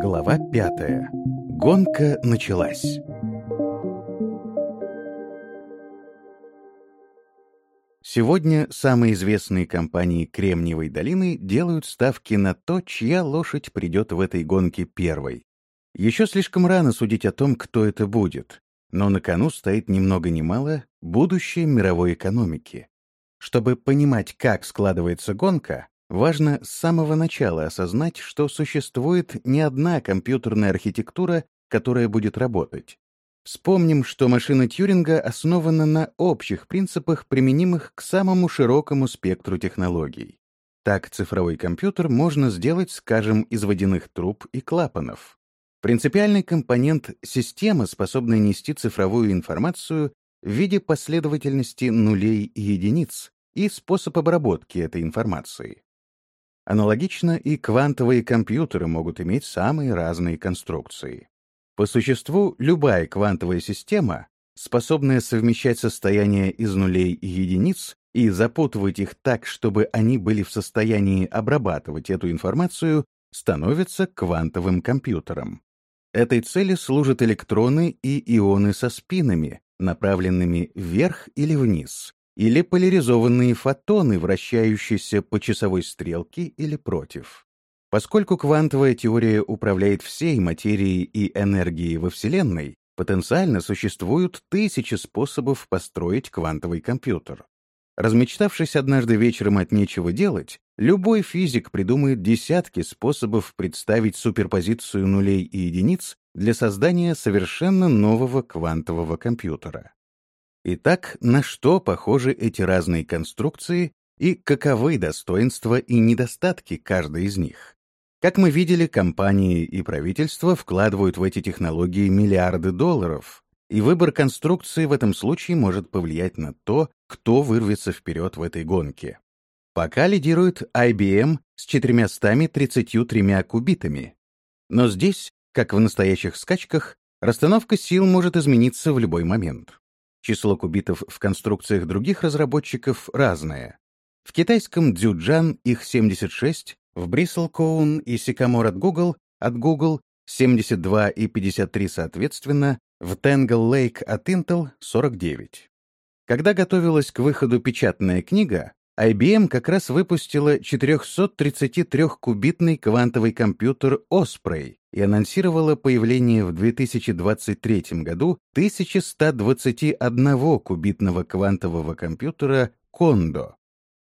Глава пятая. Гонка началась. Сегодня самые известные компании Кремниевой долины делают ставки на то, чья лошадь придет в этой гонке первой. Еще слишком рано судить о том, кто это будет, но на кону стоит ни много ни мало будущее мировой экономики. Чтобы понимать, как складывается гонка, важно с самого начала осознать, что существует не одна компьютерная архитектура, которая будет работать. Вспомним, что машина Тьюринга основана на общих принципах, применимых к самому широкому спектру технологий. Так цифровой компьютер можно сделать, скажем, из водяных труб и клапанов. Принципиальный компонент — системы, способная нести цифровую информацию в виде последовательности нулей и единиц и способ обработки этой информации. Аналогично и квантовые компьютеры могут иметь самые разные конструкции. По существу, любая квантовая система, способная совмещать состояния из нулей и единиц и запутывать их так, чтобы они были в состоянии обрабатывать эту информацию, становится квантовым компьютером. Этой цели служат электроны и ионы со спинами, направленными вверх или вниз, или поляризованные фотоны, вращающиеся по часовой стрелке или против. Поскольку квантовая теория управляет всей материей и энергией во Вселенной, потенциально существуют тысячи способов построить квантовый компьютер. Размечтавшись однажды вечером от нечего делать, любой физик придумает десятки способов представить суперпозицию нулей и единиц для создания совершенно нового квантового компьютера. Итак, на что похожи эти разные конструкции и каковы достоинства и недостатки каждой из них? Как мы видели, компании и правительства вкладывают в эти технологии миллиарды долларов, и выбор конструкции в этом случае может повлиять на то, кто вырвется вперед в этой гонке. Пока лидирует IBM с 433 кубитами. Но здесь, как в настоящих скачках, расстановка сил может измениться в любой момент. Число кубитов в конструкциях других разработчиков разное. В китайском Дзюджан их 76, в Bristlecone и Sycamore от Google, от Google 72 и 53 соответственно, в Tangle Lake от Intel 49. Когда готовилась к выходу печатная книга, IBM как раз выпустила 433-кубитный квантовый компьютер Osprey и анонсировала появление в 2023 году 1121-кубитного квантового компьютера Kondo.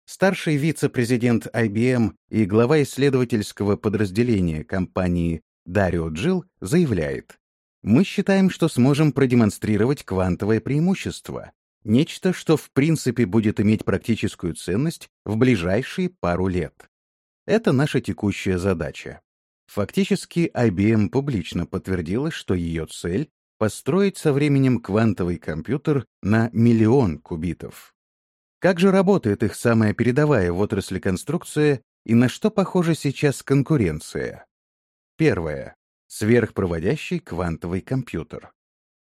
Старший вице-президент IBM и глава исследовательского подразделения компании Дарио Джилл заявляет, «Мы считаем, что сможем продемонстрировать квантовое преимущество, нечто, что в принципе будет иметь практическую ценность в ближайшие пару лет. Это наша текущая задача». Фактически IBM публично подтвердила, что ее цель — построить со временем квантовый компьютер на миллион кубитов. Как же работает их самая передовая в отрасли конструкция и на что похожа сейчас конкуренция? Первое. Сверхпроводящий квантовый компьютер.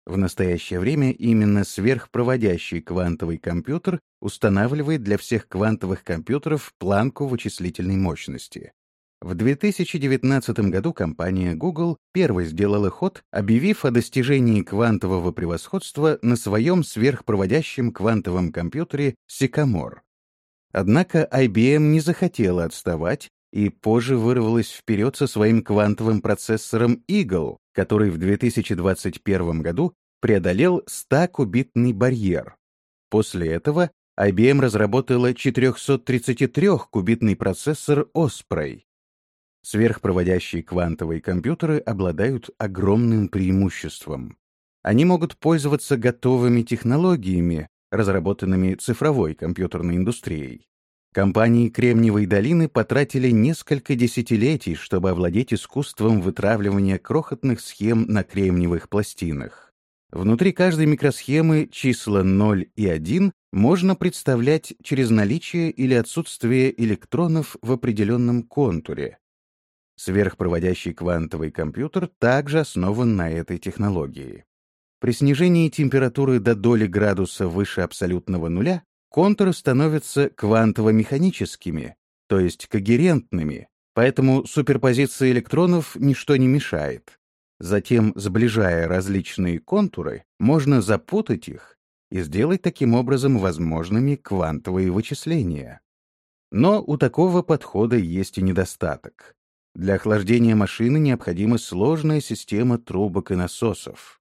В настоящее время именно сверхпроводящий квантовый компьютер устанавливает для всех квантовых компьютеров планку вычислительной мощности. В 2019 году компания Google первой сделала ход, объявив о достижении квантового превосходства на своем сверхпроводящем квантовом компьютере Sycamore. Однако IBM не захотела отставать и позже вырвалась вперед со своим квантовым процессором Eagle, который в 2021 году преодолел 100-кубитный барьер. После этого IBM разработала 433-кубитный процессор Osprey. Сверхпроводящие квантовые компьютеры обладают огромным преимуществом. Они могут пользоваться готовыми технологиями, разработанными цифровой компьютерной индустрией. Компании Кремниевой долины потратили несколько десятилетий, чтобы овладеть искусством вытравливания крохотных схем на кремниевых пластинах. Внутри каждой микросхемы числа 0 и 1 можно представлять через наличие или отсутствие электронов в определенном контуре. Сверхпроводящий квантовый компьютер также основан на этой технологии. При снижении температуры до доли градуса выше абсолютного нуля контуры становятся квантово-механическими, то есть когерентными, поэтому суперпозиции электронов ничто не мешает. Затем, сближая различные контуры, можно запутать их и сделать таким образом возможными квантовые вычисления. Но у такого подхода есть и недостаток. Для охлаждения машины необходима сложная система трубок и насосов.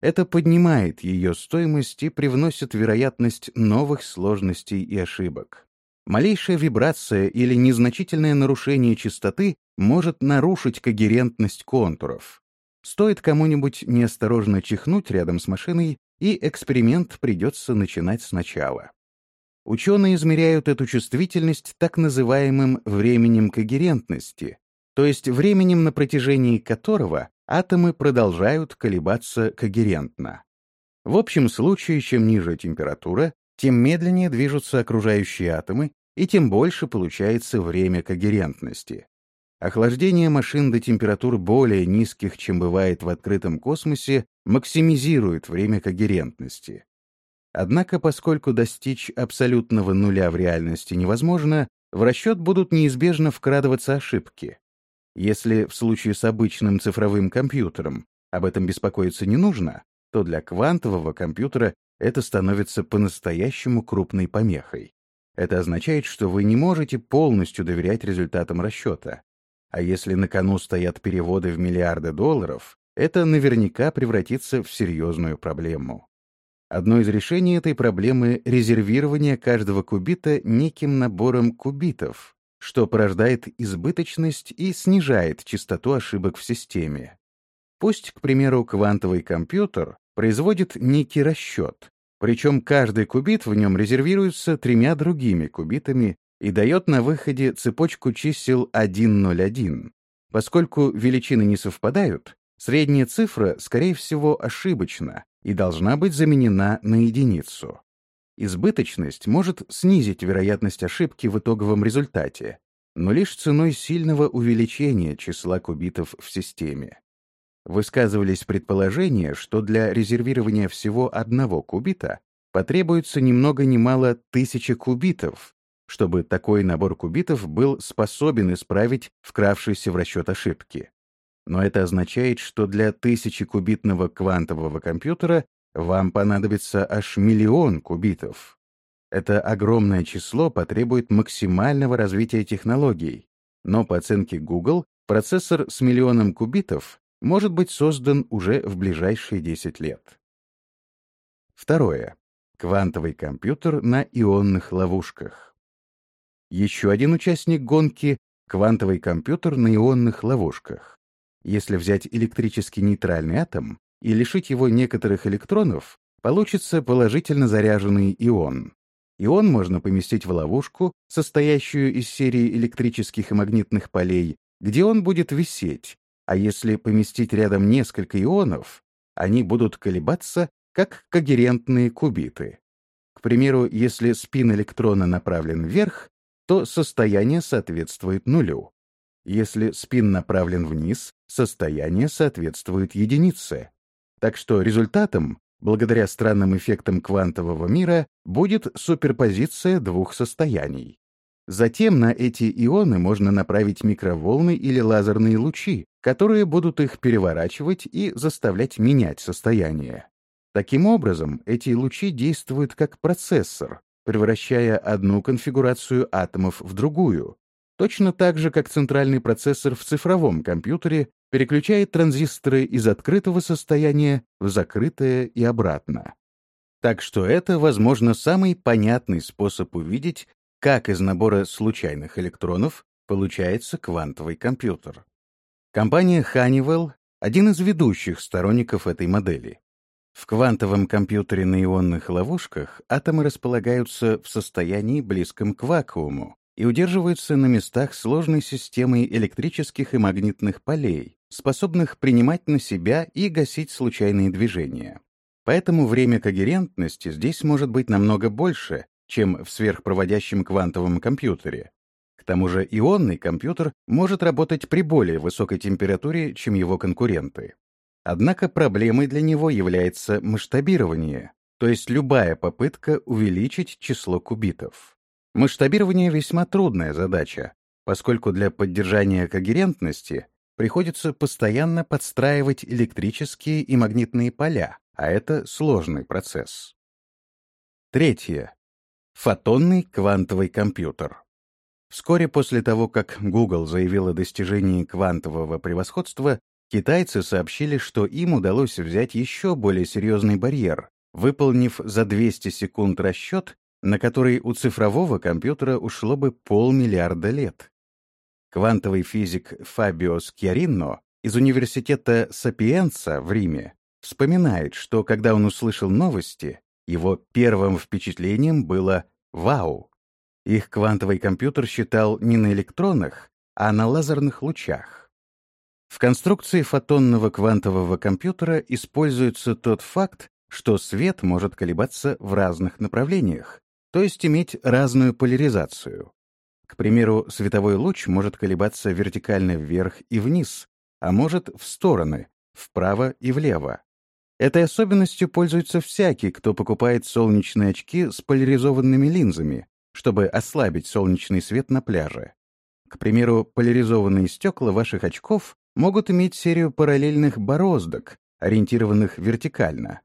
Это поднимает ее стоимость и привносит вероятность новых сложностей и ошибок. Малейшая вибрация или незначительное нарушение частоты может нарушить когерентность контуров. Стоит кому-нибудь неосторожно чихнуть рядом с машиной, и эксперимент придется начинать сначала. Ученые измеряют эту чувствительность так называемым временем когерентности, то есть временем, на протяжении которого атомы продолжают колебаться когерентно. В общем случае, чем ниже температура, тем медленнее движутся окружающие атомы, и тем больше получается время когерентности. Охлаждение машин до температур более низких, чем бывает в открытом космосе, максимизирует время когерентности. Однако, поскольку достичь абсолютного нуля в реальности невозможно, в расчет будут неизбежно вкрадываться ошибки. Если в случае с обычным цифровым компьютером об этом беспокоиться не нужно, то для квантового компьютера это становится по-настоящему крупной помехой. Это означает, что вы не можете полностью доверять результатам расчета. А если на кону стоят переводы в миллиарды долларов, это наверняка превратится в серьезную проблему. Одно из решений этой проблемы — резервирование каждого кубита неким набором кубитов, что порождает избыточность и снижает частоту ошибок в системе. Пусть, к примеру, квантовый компьютер производит некий расчет, причем каждый кубит в нем резервируется тремя другими кубитами и дает на выходе цепочку чисел 101. Поскольку величины не совпадают, средняя цифра, скорее всего, ошибочна, и должна быть заменена на единицу. Избыточность может снизить вероятность ошибки в итоговом результате, но лишь ценой сильного увеличения числа кубитов в системе. Высказывались предположения, что для резервирования всего одного кубита потребуется ни много мало тысячи кубитов, чтобы такой набор кубитов был способен исправить вкравшиеся в расчет ошибки. Но это означает, что для тысячекубитного квантового компьютера вам понадобится аж миллион кубитов. Это огромное число потребует максимального развития технологий, но по оценке Google процессор с миллионом кубитов может быть создан уже в ближайшие 10 лет. Второе. Квантовый компьютер на ионных ловушках. Еще один участник гонки — квантовый компьютер на ионных ловушках. Если взять электрически нейтральный атом и лишить его некоторых электронов, получится положительно заряженный ион. Ион можно поместить в ловушку, состоящую из серии электрических и магнитных полей, где он будет висеть, а если поместить рядом несколько ионов, они будут колебаться, как когерентные кубиты. К примеру, если спин электрона направлен вверх, то состояние соответствует нулю. Если спин направлен вниз, состояние соответствует единице. Так что результатом, благодаря странным эффектам квантового мира, будет суперпозиция двух состояний. Затем на эти ионы можно направить микроволны или лазерные лучи, которые будут их переворачивать и заставлять менять состояние. Таким образом, эти лучи действуют как процессор, превращая одну конфигурацию атомов в другую, точно так же, как центральный процессор в цифровом компьютере переключает транзисторы из открытого состояния в закрытое и обратно. Так что это, возможно, самый понятный способ увидеть, как из набора случайных электронов получается квантовый компьютер. Компания Honeywell — один из ведущих сторонников этой модели. В квантовом компьютере на ионных ловушках атомы располагаются в состоянии близком к вакууму, и удерживаются на местах сложной системой электрических и магнитных полей, способных принимать на себя и гасить случайные движения. Поэтому время когерентности здесь может быть намного больше, чем в сверхпроводящем квантовом компьютере. К тому же ионный компьютер может работать при более высокой температуре, чем его конкуренты. Однако проблемой для него является масштабирование, то есть любая попытка увеличить число кубитов. Масштабирование весьма трудная задача, поскольку для поддержания когерентности приходится постоянно подстраивать электрические и магнитные поля, а это сложный процесс. Третье. Фотонный квантовый компьютер. Вскоре после того, как Google заявил о достижении квантового превосходства, китайцы сообщили, что им удалось взять еще более серьезный барьер, выполнив за 200 секунд расчет, на который у цифрового компьютера ушло бы полмиллиарда лет. Квантовый физик Фабио Скьяринно из университета Сапиенца в Риме вспоминает, что когда он услышал новости, его первым впечатлением было «Вау!». Их квантовый компьютер считал не на электронах, а на лазерных лучах. В конструкции фотонного квантового компьютера используется тот факт, что свет может колебаться в разных направлениях, то есть иметь разную поляризацию. К примеру, световой луч может колебаться вертикально вверх и вниз, а может в стороны, вправо и влево. Этой особенностью пользуется всякий, кто покупает солнечные очки с поляризованными линзами, чтобы ослабить солнечный свет на пляже. К примеру, поляризованные стекла ваших очков могут иметь серию параллельных бороздок, ориентированных вертикально,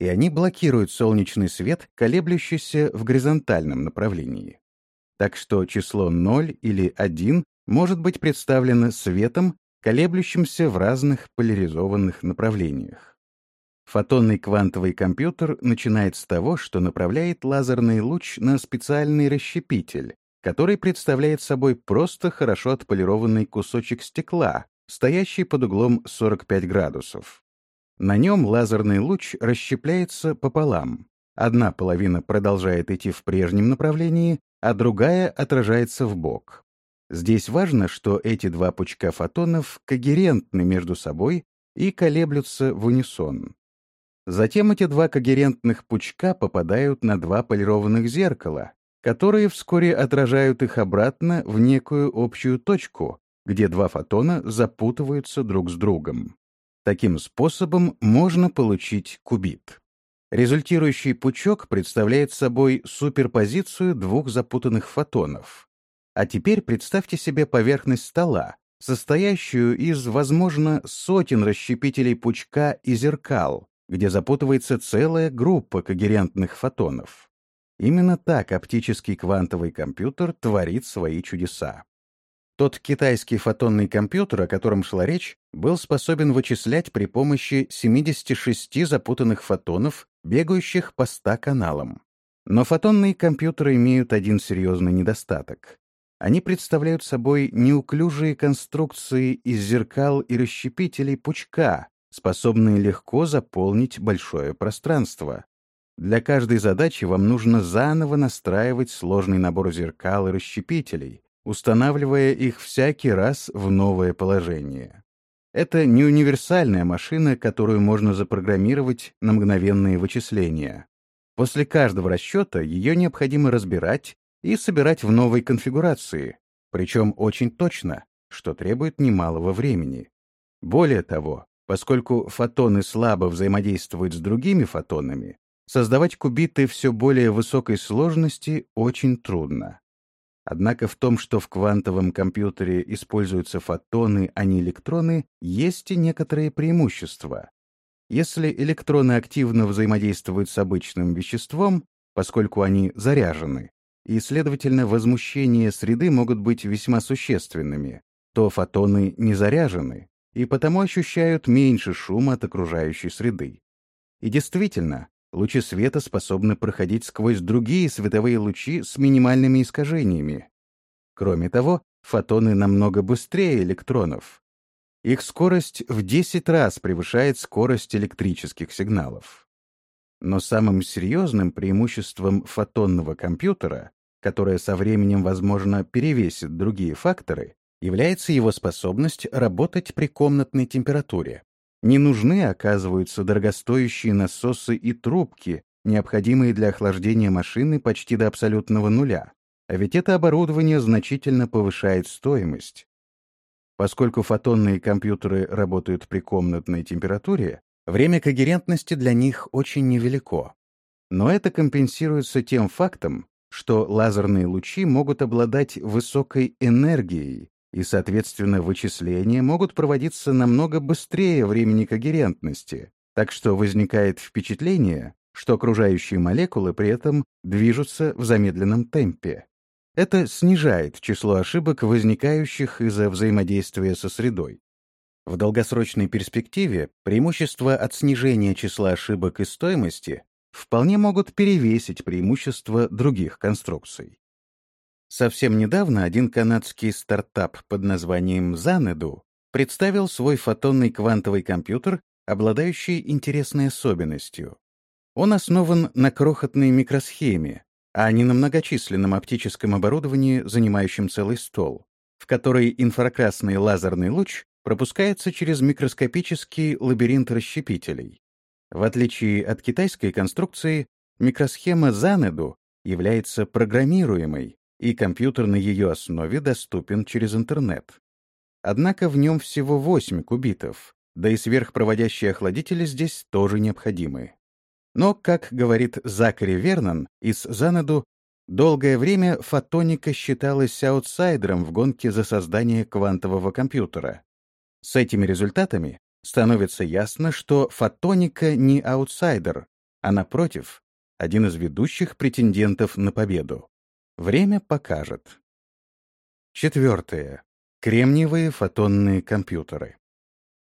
и они блокируют солнечный свет, колеблющийся в горизонтальном направлении. Так что число 0 или 1 может быть представлено светом, колеблющимся в разных поляризованных направлениях. Фотонный квантовый компьютер начинает с того, что направляет лазерный луч на специальный расщепитель, который представляет собой просто хорошо отполированный кусочек стекла, стоящий под углом 45 градусов. На нем лазерный луч расщепляется пополам. Одна половина продолжает идти в прежнем направлении, а другая отражается в бок. Здесь важно, что эти два пучка фотонов когерентны между собой и колеблются в унисон. Затем эти два когерентных пучка попадают на два полированных зеркала, которые вскоре отражают их обратно в некую общую точку, где два фотона запутываются друг с другом. Таким способом можно получить кубит. Результирующий пучок представляет собой суперпозицию двух запутанных фотонов. А теперь представьте себе поверхность стола, состоящую из, возможно, сотен расщепителей пучка и зеркал, где запутывается целая группа когерентных фотонов. Именно так оптический квантовый компьютер творит свои чудеса. Тот китайский фотонный компьютер, о котором шла речь, был способен вычислять при помощи 76 запутанных фотонов, бегающих по 100 каналам. Но фотонные компьютеры имеют один серьезный недостаток. Они представляют собой неуклюжие конструкции из зеркал и расщепителей пучка, способные легко заполнить большое пространство. Для каждой задачи вам нужно заново настраивать сложный набор зеркал и расщепителей, устанавливая их всякий раз в новое положение. Это не универсальная машина, которую можно запрограммировать на мгновенные вычисления. После каждого расчета ее необходимо разбирать и собирать в новой конфигурации, причем очень точно, что требует немалого времени. Более того, Поскольку фотоны слабо взаимодействуют с другими фотонами, создавать кубиты все более высокой сложности очень трудно. Однако в том, что в квантовом компьютере используются фотоны, а не электроны, есть и некоторые преимущества. Если электроны активно взаимодействуют с обычным веществом, поскольку они заряжены, и, следовательно, возмущения среды могут быть весьма существенными, то фотоны не заряжены, и потому ощущают меньше шума от окружающей среды. И действительно, лучи света способны проходить сквозь другие световые лучи с минимальными искажениями. Кроме того, фотоны намного быстрее электронов. Их скорость в 10 раз превышает скорость электрических сигналов. Но самым серьезным преимуществом фотонного компьютера, которое со временем, возможно, перевесит другие факторы, является его способность работать при комнатной температуре. Не нужны, оказываются, дорогостоящие насосы и трубки, необходимые для охлаждения машины почти до абсолютного нуля. А ведь это оборудование значительно повышает стоимость. Поскольку фотонные компьютеры работают при комнатной температуре, время когерентности для них очень невелико. Но это компенсируется тем фактом, что лазерные лучи могут обладать высокой энергией, и, соответственно, вычисления могут проводиться намного быстрее времени когерентности, так что возникает впечатление, что окружающие молекулы при этом движутся в замедленном темпе. Это снижает число ошибок, возникающих из-за взаимодействия со средой. В долгосрочной перспективе преимущества от снижения числа ошибок и стоимости вполне могут перевесить преимущества других конструкций. Совсем недавно один канадский стартап под названием Xanadu представил свой фотонный квантовый компьютер, обладающий интересной особенностью. Он основан на крохотной микросхеме, а не на многочисленном оптическом оборудовании, занимающем целый стол, в которой инфракрасный лазерный луч пропускается через микроскопический лабиринт расщепителей. В отличие от китайской конструкции, микросхема Занеду является программируемой, и компьютер на ее основе доступен через интернет. Однако в нем всего 8 кубитов, да и сверхпроводящие охладители здесь тоже необходимы. Но, как говорит Закари Вернон из Занаду, долгое время фотоника считалась аутсайдером в гонке за создание квантового компьютера. С этими результатами становится ясно, что фотоника не аутсайдер, а, напротив, один из ведущих претендентов на победу. Время покажет. Четвертое. Кремниевые фотонные компьютеры.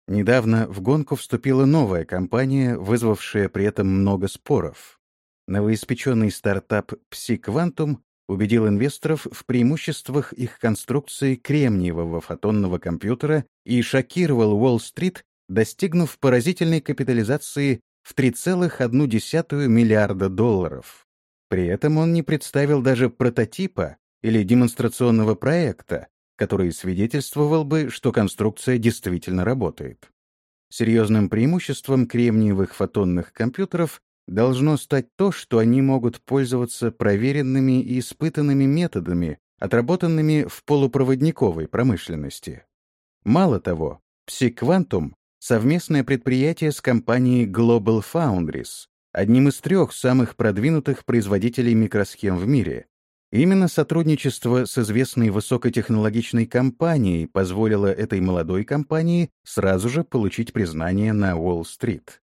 Недавно в гонку вступила новая компания, вызвавшая при этом много споров. Новоиспеченный стартап PsyQuantum убедил инвесторов в преимуществах их конструкции кремниевого фотонного компьютера и шокировал Уолл-стрит, достигнув поразительной капитализации в 3,1 миллиарда долларов. При этом он не представил даже прототипа или демонстрационного проекта, который свидетельствовал бы, что конструкция действительно работает. Серьезным преимуществом кремниевых фотонных компьютеров должно стать то, что они могут пользоваться проверенными и испытанными методами, отработанными в полупроводниковой промышленности. Мало того, PsyQuantum — совместное предприятие с компанией Global Foundries, одним из трех самых продвинутых производителей микросхем в мире, Именно сотрудничество с известной высокотехнологичной компанией позволило этой молодой компании сразу же получить признание на Уолл-стрит.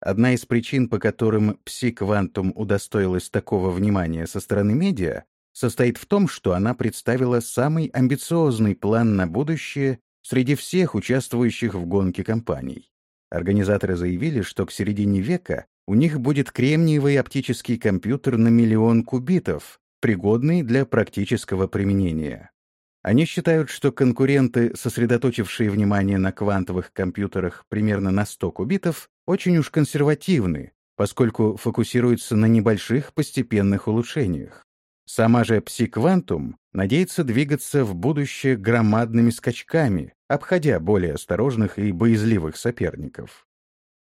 Одна из причин, по которым Psi удостоилась такого внимания со стороны медиа, состоит в том, что она представила самый амбициозный план на будущее среди всех участвующих в гонке компаний. Организаторы заявили, что к середине века у них будет кремниевый оптический компьютер на миллион кубитов, пригодный для практического применения. Они считают, что конкуренты, сосредоточившие внимание на квантовых компьютерах примерно на 100 кубитов, очень уж консервативны, поскольку фокусируются на небольших постепенных улучшениях. Сама же пси-квантум надеется двигаться в будущее громадными скачками, обходя более осторожных и боязливых соперников.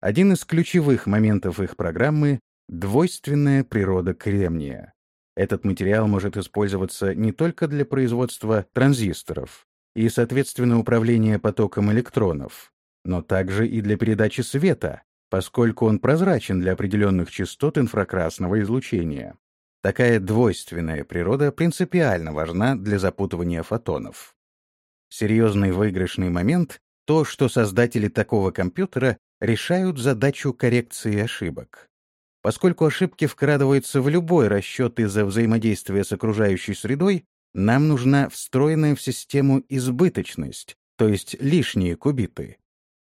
Один из ключевых моментов их программы — двойственная природа кремния. Этот материал может использоваться не только для производства транзисторов и, соответственно, управления потоком электронов, но также и для передачи света, поскольку он прозрачен для определенных частот инфракрасного излучения. Такая двойственная природа принципиально важна для запутывания фотонов. Серьезный выигрышный момент — то, что создатели такого компьютера решают задачу коррекции ошибок. Поскольку ошибки вкрадываются в любой расчет из-за взаимодействия с окружающей средой, нам нужна встроенная в систему избыточность, то есть лишние кубиты.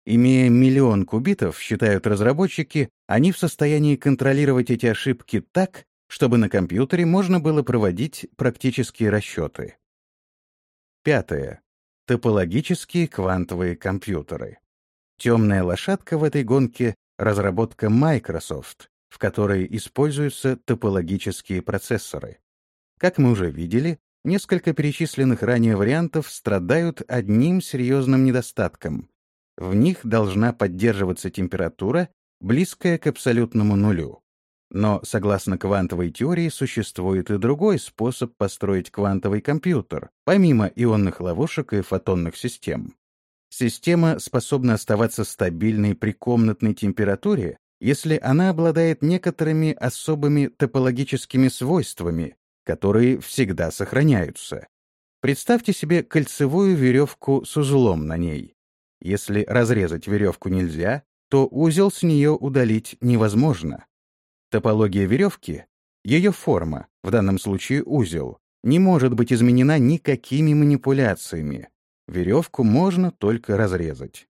Имея миллион кубитов, считают разработчики, они в состоянии контролировать эти ошибки так, чтобы на компьютере можно было проводить практические расчеты. Пятое. Топологические квантовые компьютеры. Темная лошадка в этой гонке — разработка Microsoft, в которой используются топологические процессоры. Как мы уже видели, несколько перечисленных ранее вариантов страдают одним серьезным недостатком. В них должна поддерживаться температура, близкая к абсолютному нулю. Но, согласно квантовой теории, существует и другой способ построить квантовый компьютер, помимо ионных ловушек и фотонных систем. Система способна оставаться стабильной при комнатной температуре если она обладает некоторыми особыми топологическими свойствами, которые всегда сохраняются. Представьте себе кольцевую веревку с узлом на ней. Если разрезать веревку нельзя, то узел с нее удалить невозможно. Топология веревки, ее форма, в данном случае узел, не может быть изменена никакими манипуляциями. Веревку можно только разрезать.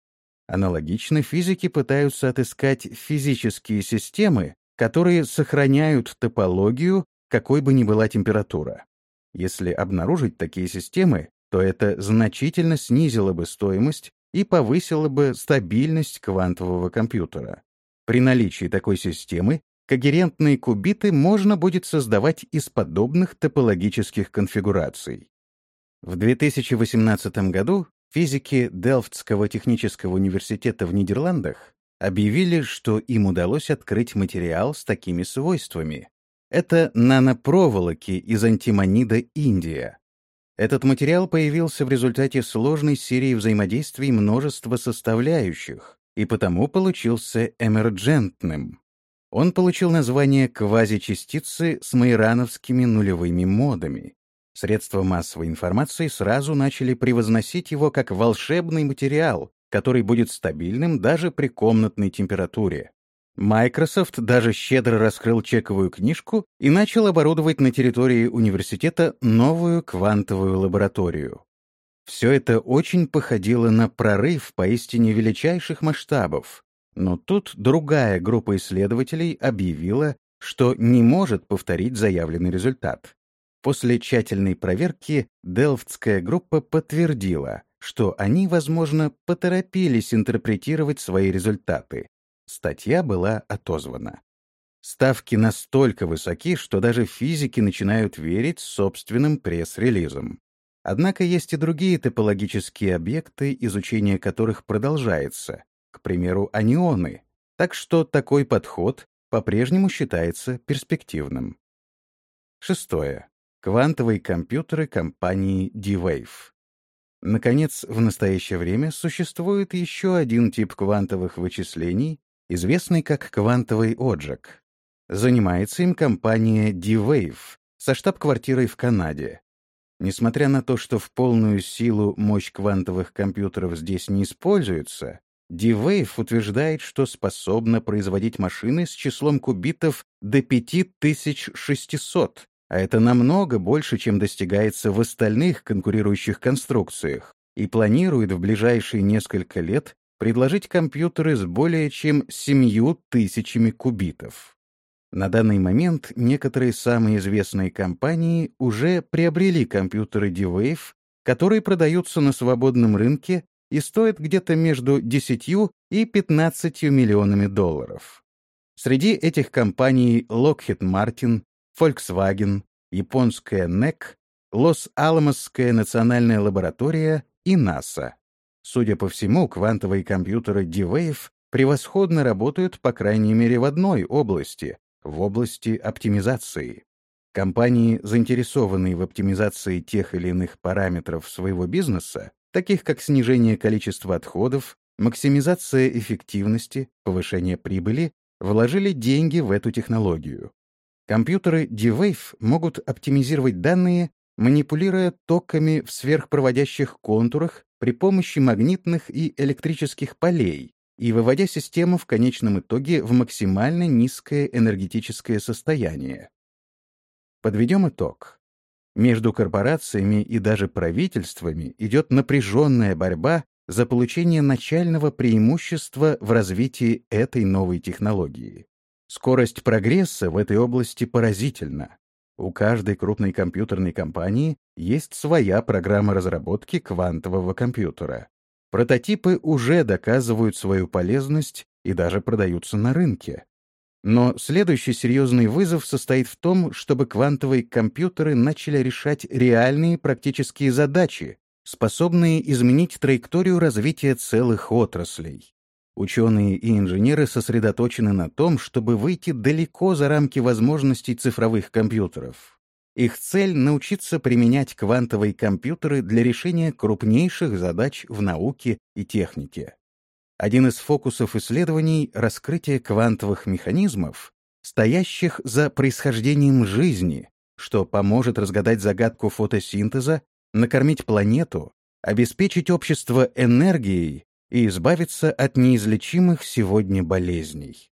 Аналогично физики пытаются отыскать физические системы, которые сохраняют топологию, какой бы ни была температура. Если обнаружить такие системы, то это значительно снизило бы стоимость и повысило бы стабильность квантового компьютера. При наличии такой системы когерентные кубиты можно будет создавать из подобных топологических конфигураций. В 2018 году физики Делфтского технического университета в Нидерландах объявили, что им удалось открыть материал с такими свойствами. Это нанопроволоки из антимонида Индия. Этот материал появился в результате сложной серии взаимодействий множества составляющих и потому получился эмерджентным. Он получил название квазичастицы с майрановскими нулевыми модами. Средства массовой информации сразу начали превозносить его как волшебный материал, который будет стабильным даже при комнатной температуре. Microsoft даже щедро раскрыл чековую книжку и начал оборудовать на территории университета новую квантовую лабораторию. Все это очень походило на прорыв поистине величайших масштабов. Но тут другая группа исследователей объявила, что не может повторить заявленный результат. После тщательной проверки Делфтская группа подтвердила, что они, возможно, поторопились интерпретировать свои результаты. Статья была отозвана. Ставки настолько высоки, что даже физики начинают верить собственным пресс-релизам. Однако есть и другие топологические объекты, изучение которых продолжается, к примеру, анионы, так что такой подход по-прежнему считается перспективным. Шестое. Квантовые компьютеры компании D-Wave. Наконец, в настоящее время существует еще один тип квантовых вычислений, известный как квантовый отжиг. Занимается им компания D-Wave со штаб-квартирой в Канаде. Несмотря на то, что в полную силу мощь квантовых компьютеров здесь не используется, D-Wave утверждает, что способна производить машины с числом кубитов до 5600, а это намного больше, чем достигается в остальных конкурирующих конструкциях, и планирует в ближайшие несколько лет предложить компьютеры с более чем семью тысячами кубитов. На данный момент некоторые самые известные компании уже приобрели компьютеры D-Wave, которые продаются на свободном рынке и стоят где-то между 10 и 15 миллионами долларов. Среди этих компаний Lockheed Martin, Volkswagen, японская NEC, Лос-Аламосская национальная лаборатория и НАСА. Судя по всему, квантовые компьютеры D-Wave превосходно работают, по крайней мере, в одной области — в области оптимизации. Компании, заинтересованные в оптимизации тех или иных параметров своего бизнеса, таких как снижение количества отходов, максимизация эффективности, повышение прибыли, вложили деньги в эту технологию. Компьютеры D-Wave могут оптимизировать данные, манипулируя токами в сверхпроводящих контурах при помощи магнитных и электрических полей и выводя систему в конечном итоге в максимально низкое энергетическое состояние. Подведем итог. Между корпорациями и даже правительствами идет напряженная борьба за получение начального преимущества в развитии этой новой технологии. Скорость прогресса в этой области поразительна. У каждой крупной компьютерной компании есть своя программа разработки квантового компьютера. Прототипы уже доказывают свою полезность и даже продаются на рынке. Но следующий серьезный вызов состоит в том, чтобы квантовые компьютеры начали решать реальные практические задачи, способные изменить траекторию развития целых отраслей. Ученые и инженеры сосредоточены на том, чтобы выйти далеко за рамки возможностей цифровых компьютеров. Их цель — научиться применять квантовые компьютеры для решения крупнейших задач в науке и технике. Один из фокусов исследований — раскрытие квантовых механизмов, стоящих за происхождением жизни, что поможет разгадать загадку фотосинтеза, накормить планету, обеспечить общество энергией и избавиться от неизлечимых сегодня болезней.